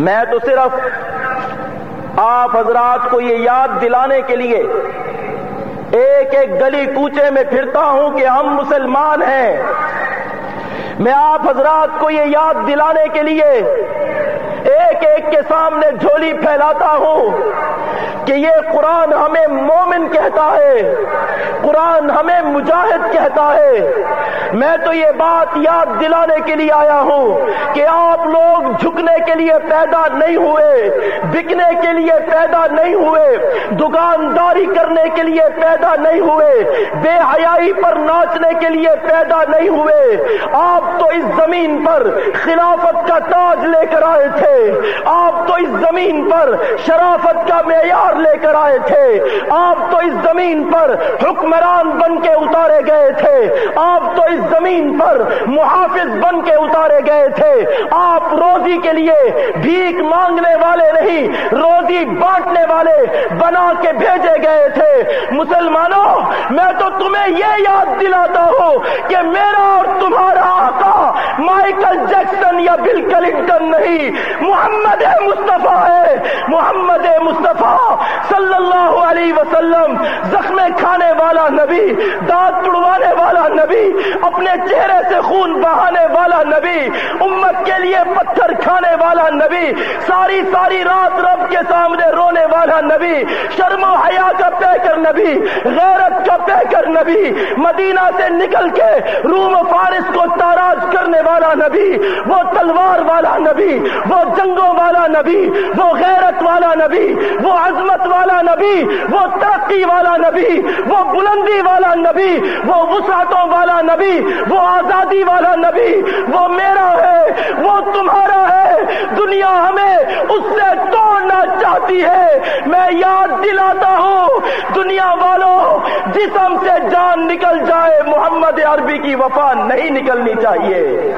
میں تو صرف آپ حضرات کو یہ یاد دلانے کے لیے ایک ایک گلی کوچے میں پھرتا ہوں کہ ہم مسلمان ہیں۔ میں آپ حضرات کو یہ یاد دلانے کے لیے ایک ایک کے سامنے جھولی پھیلاتا ہوں۔ کہ یہ قرآن ہمیں مومن کہتا ہے، قرآن ہمیں مجاہد کہتا ہے۔ میں تو یہ بات یاد دلانے کے لیے آیا ہوں کہ آپ لوگ جھکنے کے لیے پیدا نہیں ہوئے، بکنے کے لیے پیدا نہیں ہوئے، دکانداری کرنے کے لیے پیدا نہیں ہوئے، بے حیائی پر ناچنے کے لیے پیدا نہیں ہوئے۔ آپ تو اس زمین پر خلافت کا تاج لے کر آئے تھے۔ آپ تو اس زمین پر شرافت کا معیار لے کر آئے تھے۔ آپ تو اس زمین پر حکمران بن کے اتارے گئے تھے۔ آپ تو اس زمین پر محافظ بن کے اتارے گئے تھے۔ آپ روزی کے لیے بھیک مانگنے والے نہیں، روزی بانٹنے والے بنا کے بھیجے گئے تھے۔ مسلمانوں، میں تو تمہیں یہ یاد دلاتا ہوں کہ میرا اور تمہارا آقا مائیکل جیکسن یا بل کلنٹن نہیں، محمد مصطفیٰ ہے۔ محمد مصطفیٰ صلی اللہ علیہ وسلم زخم کھانے والا نبی، دانت توڑوانے والا نبی، اپنے چہرے سے خون بہانے والا نبی، امت کے لیے پتھر کھانے والا نبی، ساری ساری رات رب کے سامنے رونے والا نبی، شرم و حیا کا پہ کر نبی، غیرت کا پہ کر نبی، مدینہ سے نکل کے روم و فارس کو تاراج کرنے والا نبی، وہ تلوار والا نبی، وہ جنگوں والا نبی، وہ غیرت والا نبی، وہ عظمت والا نبی، وہ ترقی والا نبی، وہ بلندی والا نبی، وہ وسعتوں والا نبی، وہ آزادی والا نبی، وہ میرا ہے، وہ تمہارا ہے، دنیا ہمیں اس سے توڑنا چاہتی ہے۔ میں یاد دلاتا ہوں، دنیا والوں جسم سے جان نکل جائے محمد عربی کی وفا نہیں نکلنی چاہیے۔